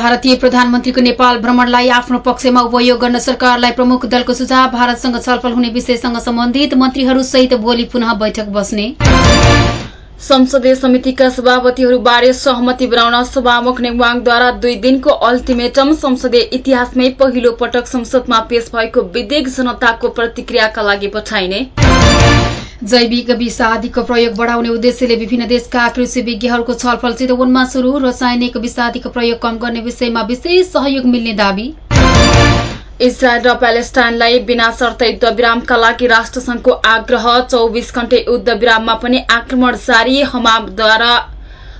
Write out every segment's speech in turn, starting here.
भारतीय प्रधानमन्त्रीको नेपाल भ्रमणलाई आफ्नो पक्षमा उपयोग गर्न सरकारलाई प्रमुख दलको सुझाव भारतसँग छलफल हुने विषयसँग सम्बन्धित मन्त्रीहरूसहित भोलि पुनः बैठक बस्ने। संसदीय समितिका सभापतिहरूबारे सहमति बनाउन सभामुख नेवाङद्वारा दुई दिनको अल्टिमेटम संसदीय इतिहासमै पहिलो पटक संसदमा पेश भएको विधेयक जनताको प्रतिक्रियाका लागि पठाइने। जैविक विषादीको प्रयोग बढाउने उद्देश्यले विभिन्न देशका कृषि विज्ञहरूको छलफल चितवनमा शुरू रासायनिक विषादीको प्रयोग कम गर्ने विषयमा विशेष सहयोग मिल्ने दावी। इजरायल र प्यालेस्टाइनलाई बिना शर्त युद्धविरामका लागि राष्ट्रसंघको आग्रह चौबिस घण्टे युद्धविराममा पनि आक्रमण जारी। हमामद्वारा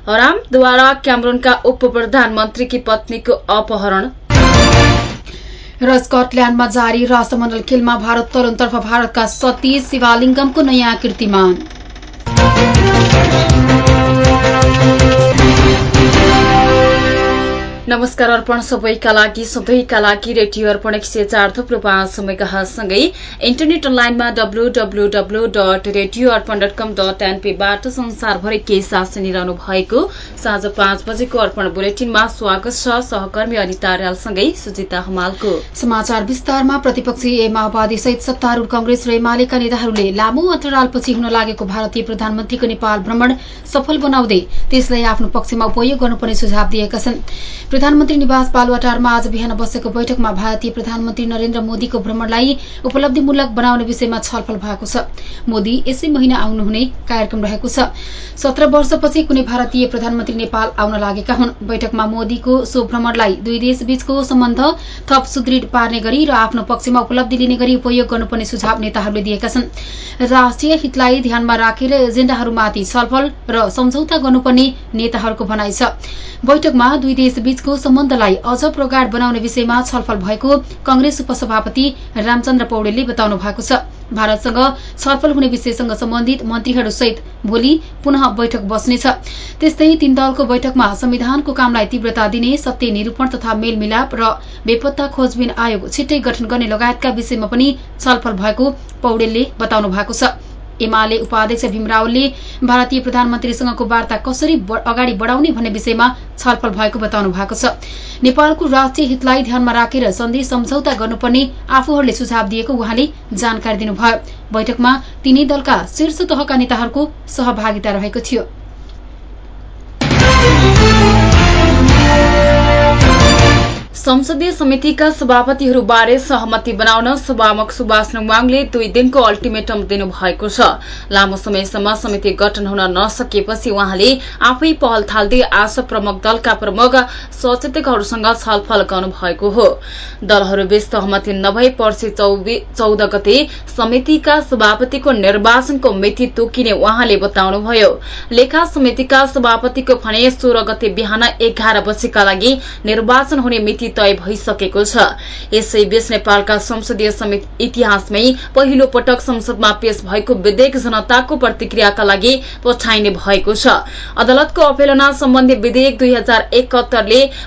हरामद्वारा क्यामरूनका उप प्रधानमन्त्रीकी पत्नीको अपहरण। र स्कटल्याण्डमा जारी राष्ट्रमण्डल खेलमा भारोत्तोलनतर्फ भारतका सतीश शिवालिङ्गमको नयाँ कीर्तिमान नमस्कार अर्पण सबैका लागि सधैँका लागि रेडियो अर्पण एक सय चार थुप्रो पाँच मेगासँगै इन्टरनेट अनलाइनमा W W W dot radio Arpan dot com dot एनपीबाट संसारभरि केही साथ सुनिरहनु भएको साँझ पाँच बजेको अर्पण बुलेटिनमा स्वागत छ सहकर्मी अनिता अर्यालसँगै सुजिता हमालको। समाचार विस्तारमा प्रतिपक्षी माओवादी सहित सत्तारूढ़ कंग्रेस र एमालेका नेताहरूले लामो अन्तरालपछि हुन लागेको भारतीय प्रधानमन्त्रीको नेपाल भ्रमण सफल बनाउँदै त्यसलाई आफ्नो पक्षमा उपयोग गर्नुपर्ने सुझाव दिएका छन्। प्रधानमन्त्री निवास बालुवाटारमा आज बिहान बसेको बैठकमा भारतीय प्रधानमन्त्री नरेन्द्र मोदीको भ्रमणलाई उपलब्धिमूलक बनाउने विषयमा छलफल भएको छ। मोदी यसै महिना आउनुहुने कार्यक्रम रहेको छ। सत्र वर्षपछि कुनै भारतीय प्रधानमन्त्री नेपाल आउन लागेका हुन्। बैठकमा मोदीको सो भ्रमणलाई दुई देशबीचको सम्बन्ध थप सुदृढ पार्ने गरी र आफ्नो पक्षमा उपलब्धि लिने गरी उपयोग गर्नुपर्ने सुझाव नेताहरूले दिएका छन्। राष्ट्रिय हितलाई ध्यानमा राखेर एजेण्डाहरूमाथि छलफल र सम्झौता गर्नुपर्ने नेताहरूको भनाइ छ। बैठकमा दुई देशबीचको बीचको सम्बन्धलाई अझ प्रगाढ़ बनाउने विषयमा छलफल भएको कंग्रेस उपसभापति रामचन्द्र पौडेलले बताउनु भएको छ। भारतसँग छलफल हुने विषयसँग सम्बन्धित मन्त्रीहरूसहित भोलि पुनः बैठक बस्नेछ। त्यस्तै तीन दलको बैठकमा संविधानको कामलाई तीव्रता दिने सत्य निरूपण तथा मेलमिलाप र बेपत्ता खोजबिन आयोग छिट्टै गठन गर्ने लगायतका विषयमा पनि छलफल भएको पौडेलले बताउनु भएको छ। एमाले उपाध्यक्ष भीम रावलले भारतीय प्रधानमन्त्रीसँगको वार्ता कसरी अगाडि बढाउने भन्ने विषयमा छलफल भएको बताउनु भएको छ। नेपालको राष्ट्रिय हितलाई ध्यानमा राखेर सन्धि सम्झौता गर्नुपर्ने आफूहरूले सुझाव दिएको उहाँले जानकारी दिनुभयो। बैठकमा तीनै दलका शीर्ष तहका नेताहरूको सहभागिता रहेको थियो। संसदीय समितिका सभापतिहरूबारे सहमति बनाउन सभामुख सुभाष नेवाङले दुई दिनको अल्टिमेटम दिनुभएको छ। लामो समयसम्म समिति गठन हुन नसकेपछि उहाँले आफै पहल थाल्दै आज प्रमुख दलका प्रमुख सचेतकहरूसँग छलफल गर्नुभएको हो। दलहरूबीच सहमति नभए पर्सि चौध गते समितिका सभापतिको निर्वाचनको मिति तोकिने उहाँले बताउनुभयो। लेखा समितिका सभापतिको भने सोह्र गते बिहान एघार बजेका लागि निर्वाचन हुने मिति तय भइसकेको छ। यसैबीच नेपालका संसदीय समिति इतिहासमै पहिलो पटक संसदमा पेश भएको विधेयक जनताको प्रतिक्रियाका लागि पठाइने भएको छ। अदालतको अवहेलना सम्बन्धी विधेयक दुई हजार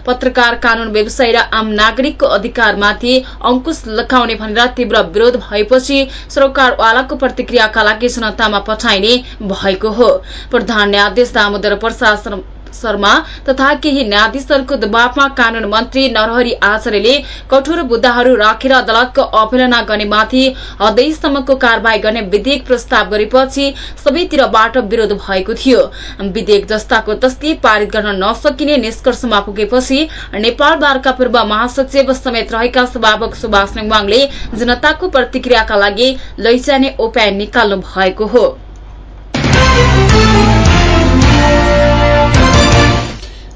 पत्रकार कानून व्यवसाय र आम नागरिकको अधिकारमाथि अंकुश लगाउने भनेर तीव्र विरोध भएपछि सरकारवालाको प्रतिक्रियाका लागि जनतामा पठाइने भएको हो। प्रधान न्यायाधीश दामोदर प्रसाद शर्मा तथा केही न्यायाधीशहरूको दबावमा कानून मन्त्री नरहरी आचार्यले कठोर बुद्धाहरू राखेर अदालतको अवहेलना गर्नेमाथि हदैसम्मको कार्यवाही गर्ने विधेयक प्रस्ताव गरेपछि सबैतिरबाट विरोध भएको थियो। विधेयक जस्ताको तस्तै पारित गर्न नसकिने निष्कर्षमा पुगेपछि नेपाल बारका पूर्व महासचिव समेत रहेका सभापक सुभाष नेवाङले जनताको प्रतिक्रियाका लागि लैजाने उपाय निकाल्नु भएको हो।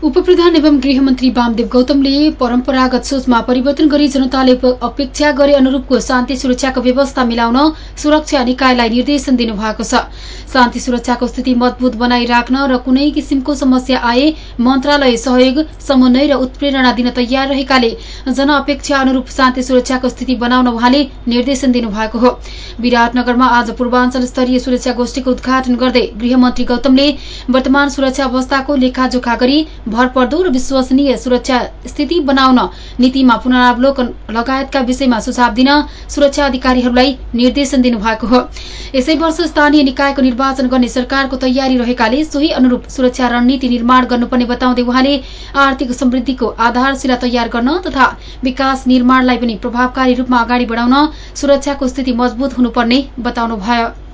उपप्रधान एवं गृहमन्त्री वामदेव गौतमले परम्परागत सोचमा परिवर्तन गरी जनताले अपेक्षा गरे अनुरूपको शान्ति सुरक्षाको व्यवस्था मिलाउन सुरक्षा निकायलाई निर्देशन दिनुभएको छ। शान्ति सुरक्षाको स्थिति मजबुत बनाइराख्न र कुनै किसिमको समस्या आए मन्त्रालय सहयोग समन्वय र उत्प्रेरणा दिन तयार रहेकाले जनअपेक्षा अनुरूप शान्ति सुरक्षाको स्थिति बनाउन उहाँले निर्देशन दिनुभएको हो। विराटनगरमा आज पूर्वाञ्चल स्तरीय सुरक्षा गोष्ठीको उद्घाटन गर्दै गृहमन्त्री गौतमले वर्तमान सुरक्षा अवस्थाको लेखाजोखा गरी भरपर्दो र विश्वसनीय सुरक्षा स्थिति बनाउन नीतिमा पुनरावलोकन लगायतका विषयमा सुझाव दिन सुरक्षा अधिकारीहरूलाई निर्देशन दिनुभएको हो। यसै वर्ष स्थानीय निकायको निर्वाचन गर्ने सरकारको तयारी रहेकाले सोही अनुरूप सुरक्षा रणनीति निर्माण गर्नुपर्ने बताउँदै उहाँले आर्थिक समृद्धिको आधारशिला तयार गर्न तथा विकास निर्माणलाई पनि प्रभावकारी रूपमा अगाडि बढाउन सुरक्षाको स्थिति मजबुत हुनुपर्ने बताउनुभयो।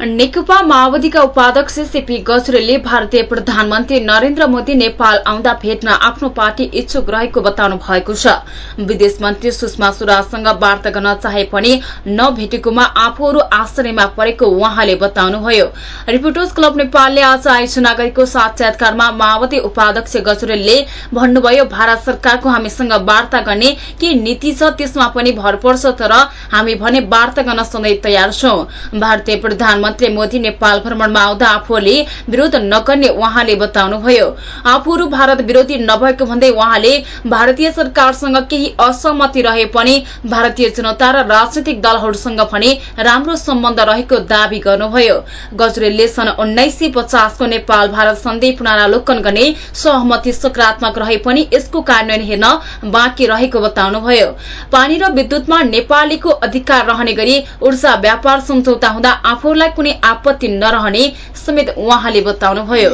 नेकपा माओवादीका उपाध्यक्ष सीपी गजरेलले भारतीय प्रधानमन्त्री नरेन्द्र मोदी नेपाल आउँदा भेट्न आफ्नो पार्टी इच्छुक रहेको बताउनु भएको छ। विदेश मन्त्री सुषमा स्वराजसँग वार्ता गर्न चाहे पनि नभेटेकोमा आफूहरू आश्चर्यमा परेको उहाँले बताउनुभयो। रिपोर्टर्स क्लब नेपालले आज आयोजना गरेको साक्षात्कारमा माओवादी उपाध्यक्ष गजरेलले भन्नुभयो भारत सरकारको हामीसँग वार्ता गर्ने के नीति छ त्यसमा पनि भर पर्छ तर हामी भने वार्ता गर्न सधैँ तयार छौं। भारतीय प्रधानमन्त्री प्रधानमन्त्री मोदी नेपाल भ्रमणमा आउँदा आफूले विरोध नगर्ने उहाँले बताउनुभयो। आफूहरू भारत विरोधी नभएको भन्दै उहाँले भारतीय सरकारसँग केही असहमति रहे पनि भारतीय जनता र राजनैतिक दलहरूसँग पनि राम्रो सम्बन्ध रहेको दावी गर्नुभयो। गजरेलले सन् उन्नाइस सय पचासको नेपाल भारत सन्धि पुनरावलोकन गर्ने सहमति सकारात्मक रहे पनि यसको कार्यान्वयन हेर्न बाँकी रहेको बताउनुभयो। पानी र विद्युतमा नेपालीको अधिकार रहने गरी ऊर्जा व्यापार सम्झौता हुँदा आफूलाई कुनै आपत्ति नरहने समेत उहाँले बताउनुभयो।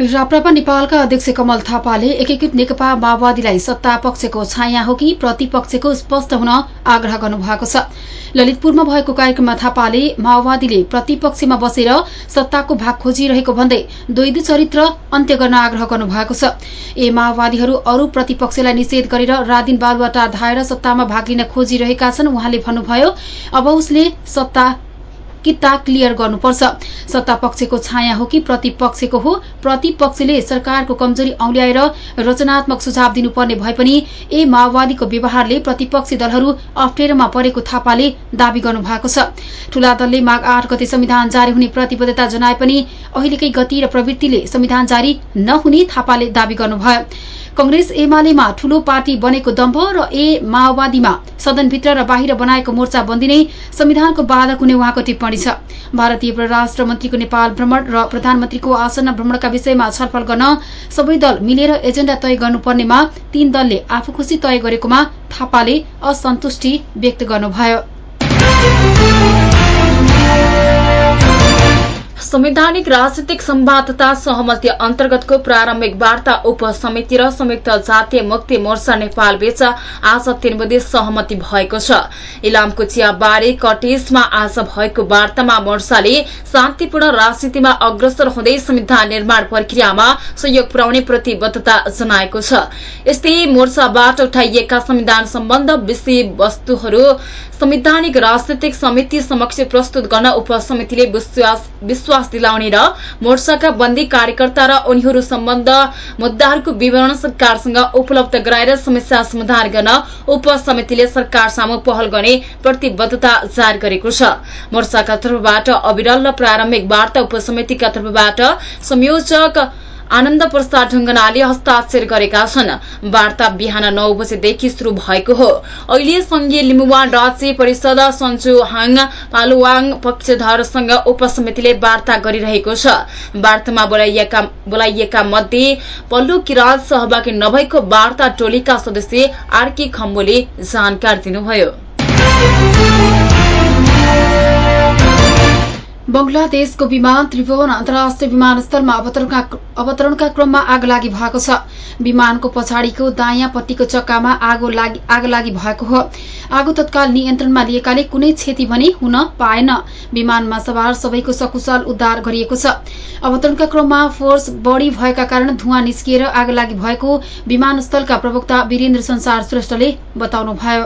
राप्रपा नेपालका अध्यक्ष कमल थापाले एकीकृत नेकपा माओवादीलाई सत्ता पक्षको छाया हो कि प्रतिपक्षको स्पष्ट हुन आग्रह गर्नुभएको छ। ललितपुरमा भएको कार्यक्रममा थापाले माओवादीले प्रतिपक्षमा बसेर सत्ताको भाग खोजिरहेको भन्दै द्वैध चरित्र अन्त्य गर्न आग्रह गर्नुभएको छ। ए माओवादीहरू अरू प्रतिपक्षलाई निषेध गरेर रादिन बालुवाटा धाएर सत्तामा भाग लिन खोजिरहेका छन् उहाँले भन्नुभयो अब उसले सत्ता किता क्लियर गर्नुपर्छ। सत्ता पक्षको छाया हो कि प्रतिपक्षको हो प्रतिपक्षले सरकारको कमजोरी औल्याएर रचनात्मक सुझाव दिनुपर्ने भए पनि ए माओवादीको व्यवहारले प्रतिपक्षी दलहरू अप्ठ्यारोमा परेको थापाले दावी गर्नुभएको छ। ठूला दलले माघ आठ गते संविधान जारी हुने प्रतिबद्धता जनाए पनि अहिलेकै गति र प्रवृत्तिले संविधान जारी नहुने थापाले दावी गर्नुभयो। कंग्रेस एमालेमा ठूलो पार्टी बनेको दम्भ र ए माओवादीमा सदनभित्र र बाहिर बनाएको मोर्चाबन्दी नै संविधानको बाधक हुने उहाँको टिप्पणी छ। भारतीय परराष्ट्र मन्त्रीको नेपाल भ्रमण र प्रधानमन्त्रीको आसन्न भ्रमणका विषयमा छलफल गर्न सबै दल मिलेर एजेण्डा तय गर्नुपर्नेमा तीन दलले आफू खुशी तय गरेकोमा थापाले असन्तुष्टि व्यक्त गर्नुभयो। संवैधानिक राजनीतिक संवाद तथा सहमति अन्तर्गतको प्रारम्भिक वार्ता उपसमिति र संयुक्त जातीय मुक्ति मोर्चा नेपाल बीच आज तीन बजे सहमति भएको छ। इलामको चियाबारी कटेजमा आज भएको वार्तामा मोर्चाले शान्तिपूर्ण राजनीतिमा अग्रसर हुँदै संविधान निर्माण प्रक्रियामा सहयोग पुर्याउने प्रतिबद्धता जनाएको छ। यस्तै मोर्चाबाट उठाइएका संविधान सम्बन्ध विषय वस्तुहरू संवैधानिक राजनैतिक समिति समक्ष प्रस्तुत गर्न उपसमितिले विश्वास दिलाउने र मोर्चाका बन्दी कार्यकर्ता र उनीहरू सम्बन्ध मुद्दाहरूको विवरण सरकारसँग उपलब्ध गराएर समस्या समाधान गर्न उपसमितिले सरकार सामु पहल गर्ने प्रतिबद्धता जाहेर गरेको छ। मोर्चाका तर्फबाट अविरल र प्रारम्भिक वार्ता उपसमितिका तर्फबाट संयोजक आनन्द प्रसाद ढुङ्गनाले हस्ताक्षर गरेका छन्। वार्ता बिहान नौ बजेदेखि शुरू भएको हो। अहिले संघीय लिम्बुवान राज्य परिषद सन्चु हाङ पालुवाङ पक्षधरसँग उपसमितिले वार्ता गरिरहेको छ। वार्तामा बोलाइएका मध्ये पल्लो किरात सहभागी नभएको वार्ता टोलीका सदस्य आरके खम्बोले जानकारी दिनुभयो। बंगलादेशको विमान त्रिभुवन अन्तर्राष्ट्रिय विमानस्थलमा अवतरणका क्रममा आग लागि भएको छ। विमानको पछाडिको दायाँ पट्टिको चक्कामा आगो लागि भएको हो। आगो तत्काल नियन्त्रणमा लिएकाले कुनै क्षति भने हुन पाएन। विमानमा सवार सबैको सकुशल उद्धार गरिएको छ। अवतरणका क्रममा फोर्स बढ़ी भएका कारण धुवा निस्किएर आग लागि भएको विमानस्थलका प्रवक्ता वीरेन्द्र संसार श्रेष्ठले बताउनुभयो।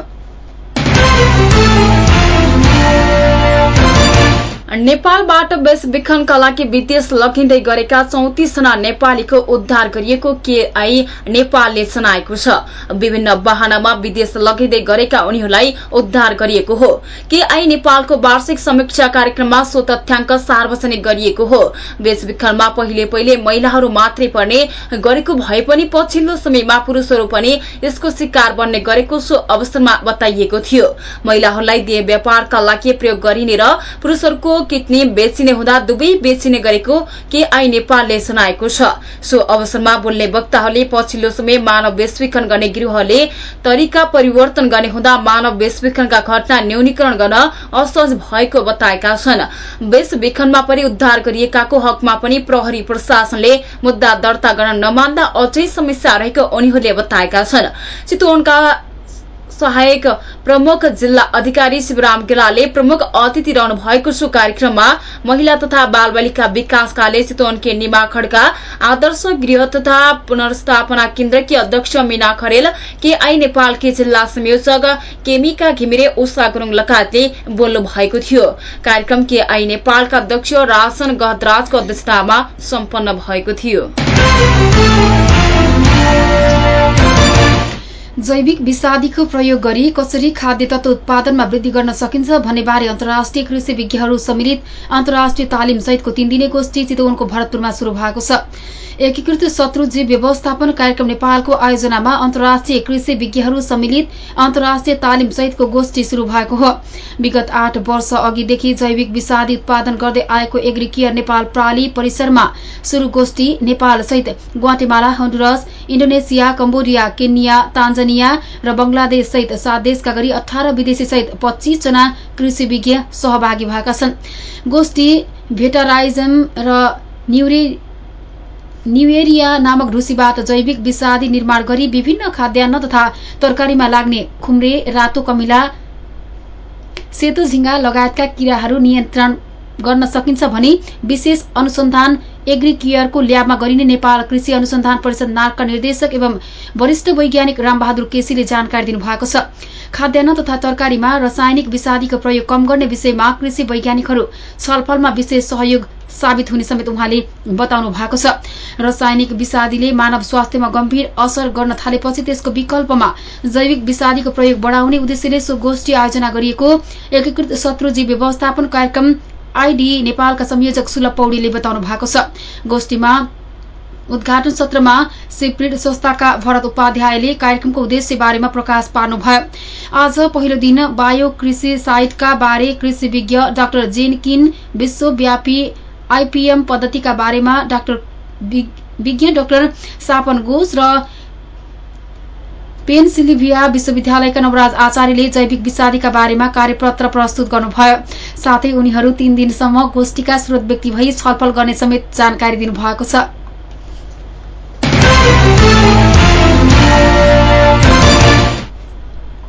नेपालबाट बेचबिखनका लागि विदेश लगिँदै गरेका चौतिसजना नेपालीको उद्धार गरिएको केआई नेपालले जनाएको छ। विभिन्न वाहनामा विदेश लगिँदै गरेका उनीहरूलाई उद्धार गरिएको हो। केआई नेपालको वार्षिक समीक्षा कार्यक्रममा सो तथ्याङ्क सार्वजनिक गरिएको हो। बेचबिखनमा पहिले पहिले महिलाहरू मात्रै पर्ने गरेको भए पनि पछिल्लो समयमा पुरूषहरू पनि यसको शिकार बन्ने गरेको सो अवसरमा बताइएको थियो। महिलाहरूलाई देह व्यापारका लागि प्रयोग गरिने र पुरूषहरूको किडनी बेचिने हुँदा दुवै बेचिने गरेको केआई नेपालले जनाएको छ। सो अवसरमा बोल्ने वक्ताहरूले पछिल्लो समय मानव बेचबिखन गर्ने गृहले तरिका परिवर्तन गर्ने हुँदा मानव बेचबिखनका घटना न्यूनीकरण गर्न असहज भएको बताएका छन्। बेचबिखनमा पनि उद्धार गरिएकाको हकमा पनि प्रहरी प्रशासनले मुद्दा दर्ता गर्न नमान्दा अझै समस्या रहेको उनीहरूले बताएका छन्। चितवनका सहायक प्रमुख जिल्ला अधिकारी शिवराम गेलाले प्रमुख अतिथि रहनु भएको छ कार्यक्रममा महिला तथा बाल बालिका विकास कार्य चितवनकी निमा खड्का आदर्श गृह तथा पुनर्स्थापना केन्द्रकी अध्यक्ष मीना खरेल केआई नेपालकी जिल्ला संयोजक केमिका घिमिरे उषा गुरूङ लगायतले बोल्नु भएको थियो। कार्यक्रम केआई नेपालका अध्यक्ष रासन गहदराजको अध्यक्षतामा सम्पन्न भएको थियो। जैविक विषादीको प्रयोग गरी कसरी खाद्य तत्व उत्पादनमा वृद्धि गर्न सकिन्छ भन्नेबारे अन्तर्राष्ट्रिय कृषि विज्ञहरू सम्मिलित अन्तर्राष्ट्रिय तालिम सहितको तीन दिने गोष्ठी चितवनको भरतपुरमा शुरू भएको छ। एकीकृत शत्रु जीव व्यवस्थापन कार्यक्रम नेपालको आयोजनामा अन्तर्राष्ट्रिय कृषि विज्ञहरू सम्मिलित अन्तर्राष्ट्रिय तालिम सहितको गोष्ठी शुरू भएको हो। विगत आठ वर्ष अघिदेखि जैविक विषादी उत्पादन गर्दै आएको एग्रिकेयर नेपाल प्राली परिसरमा शुरू गोष्ठी नेपाल सहित Guatemala Honduras Indonesia Cambodia Kenya Tanzania र बंगलादेश सहित सात देशका गरी अठार विदेशी सहित पच्चीस जना कृषि विज्ञ सहभागी भएका छन्। गोष्ठी भेटराइजम र न्युएरिया नामक ढुसीबाट जैविक विषादी निर्माण गरी विभिन्न खाद्यान्न तथा तरकारीमा लाग्ने खुम्रे रातो कमिला सेतो झिंगा लगायतका किराहरू नियन्त्रण गर्न सकिन्छ भने विशेष अनुसन्धान एग्रिकियरको ल्याबमा गरिने नेपाल कृषि अनुसन्धान परिषद नार्कका निर्देशक एवं वरिष्ठ वैज्ञानिक रामबहादुर केसीले जानकारी दिनुभएको छ। खाद्यान्न तथा तरकारीमा रासायनिक विषादीको प्रयोग कम गर्ने विषयमा कृषि वैज्ञानिकहरू छलफलमा विशेष सहयोग साबित हुने समेत उहाँले बताउनु भएको छ। रासायनिक विषादीले मानव स्वास्थ्यमा गम्भीर असर गर्न थालेपछि त्यसको विकल्पमा जैविक विषादीको प्रयोग बढाउने उद्देश्यले सो गोष्ठी आयोजना गरिएको एकीकृत शत्रुजीव व्यवस्थापन कार्यक्रम आईडी नेपालका संयोजक सुलभ पौडीले बताउनु भएको छ। गोष्ठीमा उद्घाटन सत्रमा सिप्रिड संस्थाका भरत उपाध्यायले कार्यक्रमको उद्देश्य बारेमा प्रकाश पार्नुभयो। आज पहिलो दिन बायो कृषि साइटका बारे कृषि विज्ञ डाक्टर जेनकिन विश्वव्यापी आइपीएम पद्धतिका बारेमा डाक्टर विज्ञ डाक्टर सापन घोष र पेनसिलिभिया विश्वविद्यालयका नवराज आचार्यले जैविक विषादीका बारेमा कार्यपत्र प्रस्तुत गर्नुभयो। साथै उनीहरू तीन दिनसम्म गोष्ठीका स्रोत व्यक्ति भई छलफल गर्ने समेत जानकारी दिनुभएको छ।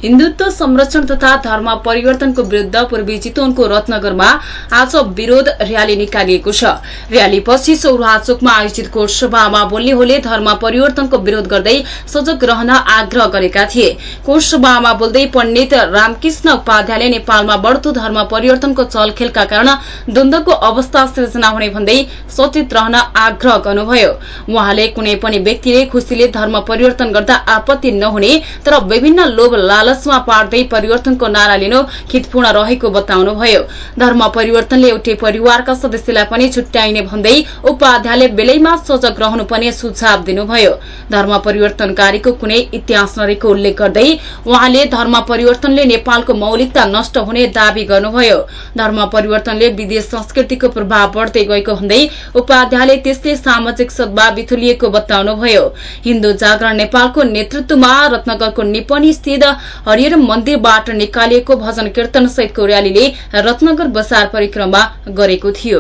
हिन्दुत्व संरक्षण तथा धर्म परिवर्तनको विरूद्ध पूर्वी चितवनको रत्नगरमा आज विरोध र्याली निकालिएको छ। र्यालीपछि सौराचोकमा आयोजित कोषसभामा बोल्नेहरूले धर्म परिवर्तनको विरोध गर्दै सजग रहन आग्रह गरेका थिए। कोषसभामा बोल्दै पण्डित रामकृष्ण उपाध्यायले नेपालमा बढ़दो धर्म परिवर्तनको चलखेलका कारण द्वन्दको अवस्था सिर्जना हुने भन्दै सचेत रहन आग्रह गर्नुभयो। उहाँले कुनै पनि व्यक्तिले खुशीले धर्म परिवर्तन गर्दा आपत्ति नहुने तर विभिन्न लोभ लाल लालचमा पार्दै परिवर्तनको नारा लिनु खितपूर्ण रहेको बताउनुभयो। धर्म परिवर्तनले एउटै परिवारका सदस्यलाई पनि छुट्याइने भन्दै उपाध्यायले बेलैमा सजग रहनुपर्ने सुझाव दिनुभयो। धर्म परिवर्तनकारीको कुनै इतिहास नरहेको उल्लेख गर्दै उहाँले धर्म परिवर्तनले नेपालको मौलिकता नष्ट हुने दावी गर्नुभयो। धर्म परिवर्तनले विदेश संस्कृतिको प्रभाव बढ़दै गएको भन्दै उपाध्यायले त्यसले सामाजिक सद्भाव बिथुलिएको बताउनुभयो। हिन्दू जागरण नेपालको नेतृत्वमा रत्नगरको निपनी स्थित हरिहर मन्दिरबाट निकालिएको भजन कीर्तन सहितको र्यालीले रत्नगर बजार परिक्रमा गरेको थियो।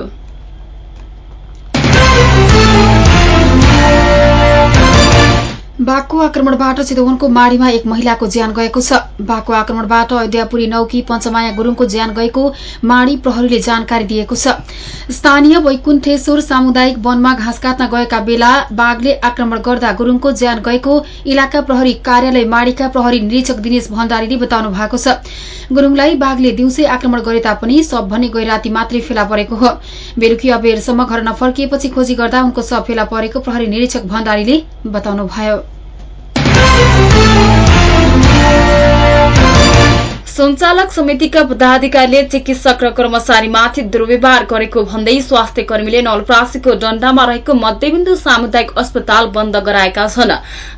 बाघको आक्रमणबाट चितवनको माडीमा एक महिलाको ज्यान गएको छ। बाघको आक्रमणबाट अयोध्यापुरी नौकी पञ्चमाया गुरूङको ज्यान गएको माडी प्रहरीले जानकारी दिएको छ। स्थानीय वैकुण्ठेश्वर सामुदायिक वनमा घाँस काट्न गएका बेला बाघले आक्रमण गर्दा गुरूङको ज्यान गएको इलाका प्रहरी कार्यालय माडीका प्रहरी निरीक्षक दिनेश भण्डारीले बताउनु भएको छ। गुरूङलाई बाघले दिउँसै आक्रमण गरे तापनि सब भने गै राति मात्रै फेला परेको हो। बेलुकी अबेरसम्म घर नफर्किएपछि खोजी गर्दा उनको सब फेला परेको प्रहरी निरीक्षक भण्डारीले बताउनुभयो। सञ्चालक समितिका पदाधिकारीले चिकित्सक र कर्मचारीमाथि दुर्व्यवहार गरेको भन्दै स्वास्थ्य कर्मीले नलप्रासीको डण्डामा रहेको मध्यबिन्दु सामुदायिक अस्पताल बन्द गराएका छन्।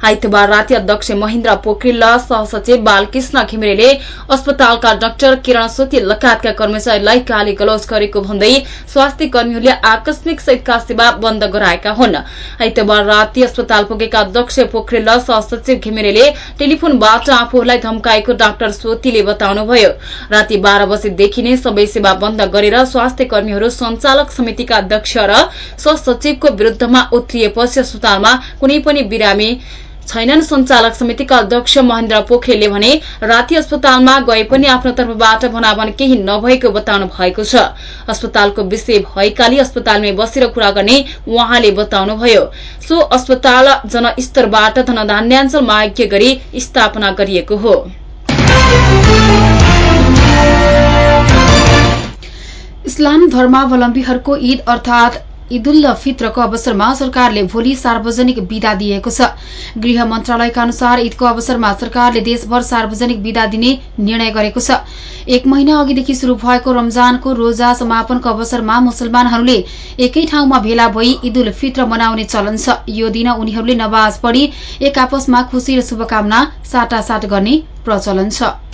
आइतबार राति अध्यक्ष महेन्द्र पोखरेल र सहसचिव बालकृष्ण घिमिरेले अस्पतालका डाक्टर किरण सोती लगायतका कर्मचारीलाई काली गलौज गरेको भन्दै स्वास्थ्य कर्मीहरूले आकस्मिक सहितका सेवा बन्द गराएका हुन्। आइतबार राति अस्पताल पुगेका अध्यक्ष पोखरेल र सहसचिव घिमिरेले टेलिफोनबाट आफूहरूलाई धम्काएको डाक्टर सोतीले बताउनु। बताउनुभयो। राति बाह्र बजेदेखि नै सबै सेवा बन्द गरेर स्वास्थ्य कर्मीहरू सञ्चालक समितिका अध्यक्ष र सहसचिवको विरूद्धमा उत्रिएपछि अस्पतालमा कुनै पनि बिरामी छैनन्। सञ्चालक समितिका अध्यक्ष महेन्द्र पोखरेलले भने राति अस्पतालमा गए पनि आफ्नो तर्फबाट भनाभन केही नभएको बताउनु भएको छ। अस्पतालको विषय भएकाले अस्पतालमै बसेर कुरा गर्ने उहाँले बताउनुभयो। सो अस्पताल जनस्तरबाट धनधान्याञ्चल माग्य गरी स्थापना गरिएको हो। इस्लाम धर्मावलम्बीहरूको ईद अर्थात ईद उल फित्रको अवसरमा सरकारले भोलि सार्वजनिक विदा दिएको छ। गृह मन्त्रालयका अनुसार ईदको अवसरमा सरकारले देशभर सार्वजनिक विदा दिने निर्णय गरेको छ। एक महिना अघिदेखि शुरू भएको रमजानको रोजा समापनको अवसरमा मुसलमानहरूले एकै ठाउँमा भेला भई ईद उल फित्र मनाउने चलन छ। यो दिन उनीहरूले नमाज पढी एक आपसमा खुशी र शुभकामना साटासाट गर्ने प्रचलन छ।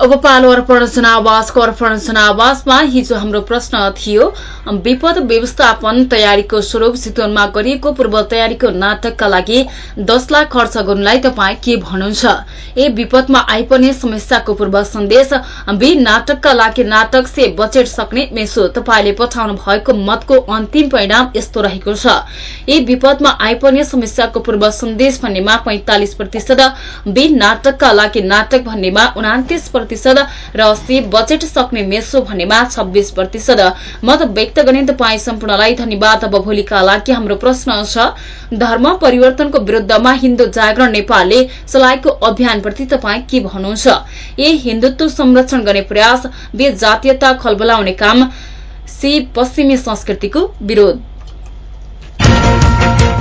अब पालो अर्पण जनावासको अर्पण जनावासमा हिजो हाम्रो प्रश्न थियो विपद व्यवस्थापन तयारीको स्वरूप चितवनमा गरिएको पूर्व तयारीको नाटकका लागि दस लाख खर्च गर्नुलाई तपाईँ के भन्नुहुन्छ? ए विपदमा आइपर्ने समस्याको पूर्व सन्देश बी नाटकका लागि नाटक से बजेट सक्ने मेसो तपाईँले पठाउनु भएको मतको अन्तिम परिणाम यस्तो रहेको छ। ए विपदमा आइपर्ने समस्याको पूर्व सन्देश भन्नेमा पैंतालिस प्रतिशत बी नाटकका लागि नाटक भन्नेमा उनातिस प्रतिशत र सी बजेट सक्ने मेसो भन्नेमा छब्बीस प्रतिशत मत व्यक्त गर्ने तपाईँ सम्पूर्णलाई धन्यवाद। अब भोलिका लागि हाम्रो प्रश्न छ धर्म परिवर्तनको विरूद्धमा हिन्दू जागरण नेपालले चलाएको अभियानप्रति तपाईँ के भन्नुहुन्छ? ए हिन्दुत्व संरक्षण गर्ने प्रयास बे जातीयता खलबलाउने काम सी पश्चिमी संस्कृतिको विरोध।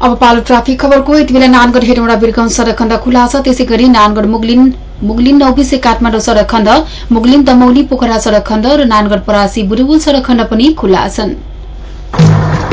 अब पालो ट्राफिक खबरको यति बेला नानगढ हेटौँडा बिरगञ्ज सडक खण्ड खुला छ त्यसै गरी नानगढ मुगलिन मुगलिन नौबिसे काठमाडौँ सडक खण्ड मुगलिन दमौली पोखरा सडक खण्ड र नानगढ परासी बुढुबुल सडक खण्ड पनि खुल्ला छन्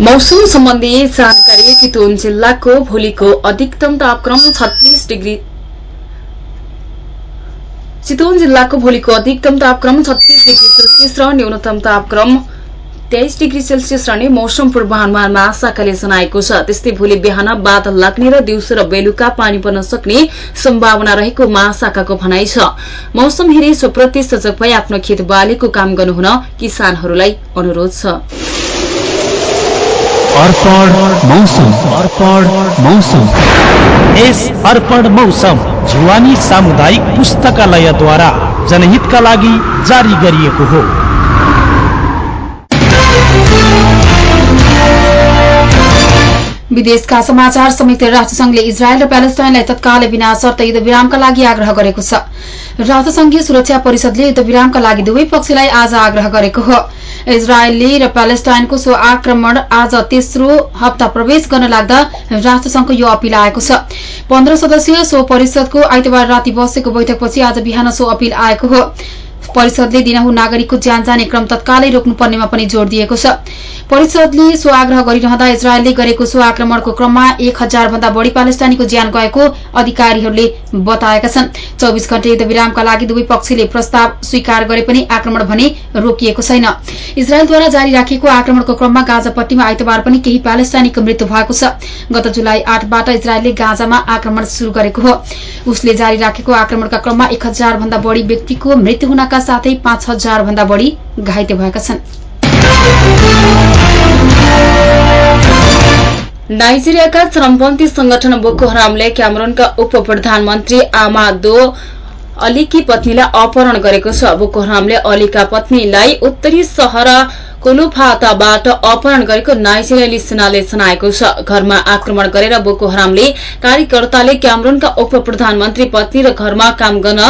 मौसम सम्बन्धी जानकारी चितवन जिल्लाको भोलिको अधिकतम तापक्रम छत्तीस डिग्री चितवन जिल्लाको भोलिको अधिकतम तापक्रम छत्तीस डिग्री सेल्सियस र न्यूनतम तापक्रम तेइस डिग्री सेल्सियस रहने मौसम पूर्वानुमान महाशाखाले जनाएको छ। त्यस्तै भोलि बिहान बादल लाग्ने र दिउँसो र बेलुका पानी पर्न सक्ने सम्भावना रहेको महाशाखाको भनाइ छ। मौसम हेरी सोप्रति सजग भई आफ्नो खेत बालीको काम गर्नुहुन किसानहरूलाई अनुरोध छ। अर्पण मौसम। अर्पण मौसम। यस अर्पण मौसम जुवानी सामुदायिक पुस्तकालयद्वारा जनहितका लागि जारी गरिएको हो। विदेशका समाचार संयुक्त राष्ट्रसंघले इजरायल र प्यालेस्टाइनलाई तत्काल बिना शर्त युद्धविरामका लागि आग्रह गरेको छ। राष्ट्रसंघीय सुरक्षा परिषदले युद्धविरामका लागि दुवै पक्षलाई आज आग्रह गरेको हो। इजरायलले र प्यालेस्टाइनको सो आक्रमण आज तेस्रो हप्ता प्रवेश गर्न लाग्दा राष्ट्रसंघको यो अपील आएको छ। पन्ध्र सदस्यीय सो परिषदको आइतबार राति बसेको बैठकपछि आज बिहान सो अपील आएको हो। परिषदले दिनहु नागरिकको ज्यान जाने क्रम तत्कालै रोक्नुपर्नेमा पनि जोड़ दिएको छ। परिषदले सो आग्रह गरिरहँदा इजरायलले गरेको सो आक्रमणको क्रममा एक हजार भन्दा बढ़ी प्यालेस्टाइनीको ज्यान गएको अधिकारीहरूले बताएका छन्। चौबिस घण्टे युद्धविरामका लागि दुवै पक्षले प्रस्ताव स्वीकार गरे पनि आक्रमण भने रोकिएको छैन। इजरायलद्वारा जारी राखिएको आक्रमणको क्रममा गाजापट्टीमा आइतबार पनि केही प्यालेस्टाइनीको मृत्यु भएको छ। गत जुलाई आठबाट इजरायलले गाजामा आक्रमण शुरू गरेको हो। उसले जारी राखेको आक्रमणका क्रममा एक हजार भन्दा बढ़ी व्यक्तिको मृत्यु हुनका साथै पाँच हजार भन्दा बढ़ी घाइते भएका छन्। नाइजेरियाका चरमपन्थी संगठन बोको हरामले क्यामरूनका उप प्रधानमन्त्री आमादो अलीकी पत्नीलाई अपहरण गरेको छ। बोको हरामले अलीका पत्नीलाई उत्तरी सहर कोलुफाताबाट अपहरण गरेको नाइजेरियाली सेनाले जनाएको छ। घरमा आक्रमण गरेर बोको हरामले कार्यकर्ताले क्यामरूनका उप प्रधानमन्त्री पत्नी र घरमा काम गर्न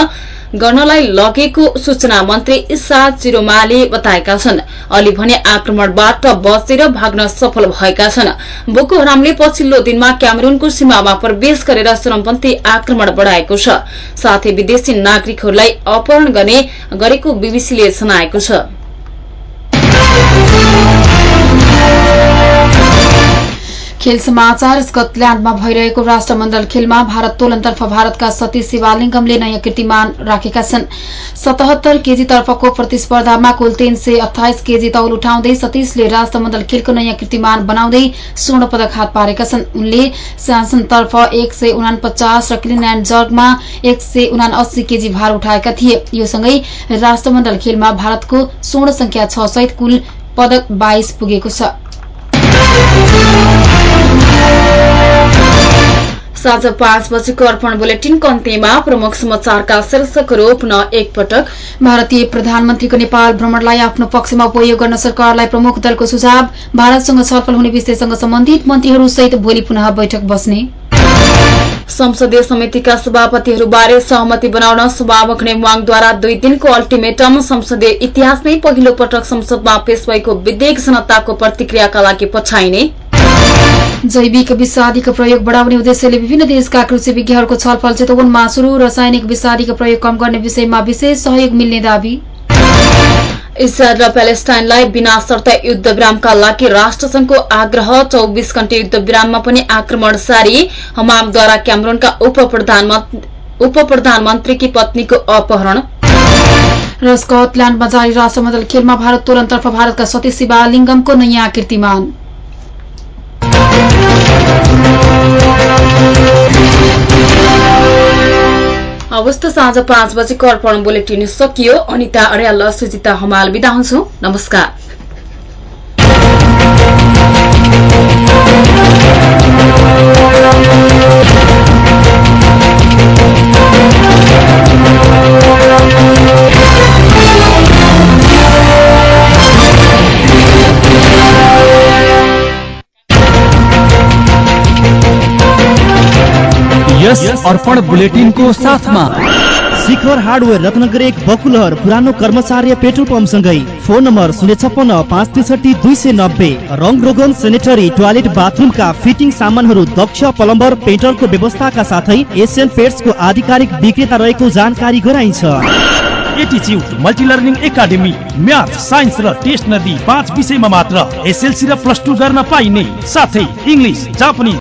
गर्नलाई लगेको सूचना मन्त्री इसा चिरोमाले बताएका छन्। अली भने आक्रमणबाट बचेर भाग्न सफल भएका छन्। बोको हरामले पछिल्लो दिनमा क्यामेरूनको सीमामा प्रवेश गरेर चरमपन्थी आक्रमण बढ़ाएको छ। साथै विदेशी नागरिकहरूलाई अपहरण गर्ने गरेको बीबीसीले जनाएको छ। खेल समाचार स्कटल्याण्डमा भइरहेको राष्ट्रमण्डल खेलमा भारोत्तोलनतर्फ भारतका सतीश शिवालिङ्गमले नयाँ कीर्तिमान राखेका छन्। सतहत्तर केजीतर्फको प्रतिस्पर्धामा कुल तीन सय अठाइस केजी तौल उठाउँदै सतीशले राष्ट्रमण्डल खेलको नयाँ कीर्तिमान बनाउँदै स्वर्ण पदक हात पारेका छन्। उनले सान्सनतर्फ एक सय उनापचास र क्लिन एण्ड जर्गमा एक सय उनासी केजी भार उठाएका थिए। यो सँगै राष्ट्रमण्डल खेलमा भारतको स्वर्ण संख्या छ सहित कुल पदक बाइस पुगेको छ। साँझ पाँच बजेको अर्पण बुलेटिनको अन्त्यमा प्रमुख समाचारका शीर्षकहरू। पुनः एकपटक भारतीय प्रधानमन्त्रीको नेपाल भ्रमणलाई आफ्नो पक्षमा उपयोग गर्न सरकारलाई प्रमुख दलको सुझाव भारतसँग छलफल हुने विषयसँग सम्बन्धित मन्त्रीहरू सहित भोलि पुनः बैठक बस्ने। संसदीय समितिका सभापतिहरूबारे सहमति बनाउन सभामुख नेवाङद्वारा दुई दिनको अल्टिमेटम। संसदीय इतिहास नै पहिलो पटक संसदमा पेश भएको विधेयक जनताको प्रतिक्रियाका लागि पछाइने। जैविक विषादीको प्रयोग बढाउने उद्देश्यले विभिन्न देशका कृषि विज्ञहरूको छलफल चितवन मासुरू रासायनिक विषादीको प्रयोग कम गर्ने विषयमा विशेष सहयोग मिल्ने दावी। इजरायल र प्यालेस्टाइनलाई बिना शर्त युद्धविरामका लागि राष्ट्रसंघको आग्रह चौबिस घण्टे युद्धविराममा पनि आक्रमण सारी हमामद्वारा क्यामरूनका उप प्रधानमन्त्रीकी पत्नीको अपहरण। र स्कटल्याण्डमा जारी राष्ट्रमण्डल खेलमा भारोत्तोलनतर्फ भारतका सतीश शिवालिङ्गमको नयाँ कीर्तिमान। अवस्था साँझ पाँच बजेको अर्पण बुलेटिन सकियो। अनिता अर्याल सुजिता हमाल बिदा हुन्छु। नमस्कार। यस अर्पण बुलेटिनको साथमा शिखर हार्डवेयर रत्नगर एक बकुलहर पुरानो कर्मचार्य पेट्रोल पम्पसँगै। फोन नम्बर शून्य छप्पन्न पाँच त्रिसठी दुई सय नब्बे। रङ रोगन सेनेटरी टोयलेट बाथरुमका फिटिङ सामानहरू दक्ष प्लम्बर पेट्रोलको व्यवस्थाका साथै एसियन पेट्सको आधिकारिक विक्रेता रहेको जानकारी गराइन्छ। Multi learning academy math science र टेस्ट नदी पाँच विषयमा मात्र एसएलसी र प्लस टू गर्न पाइने। साथै इङ्ग्लिस जापानिज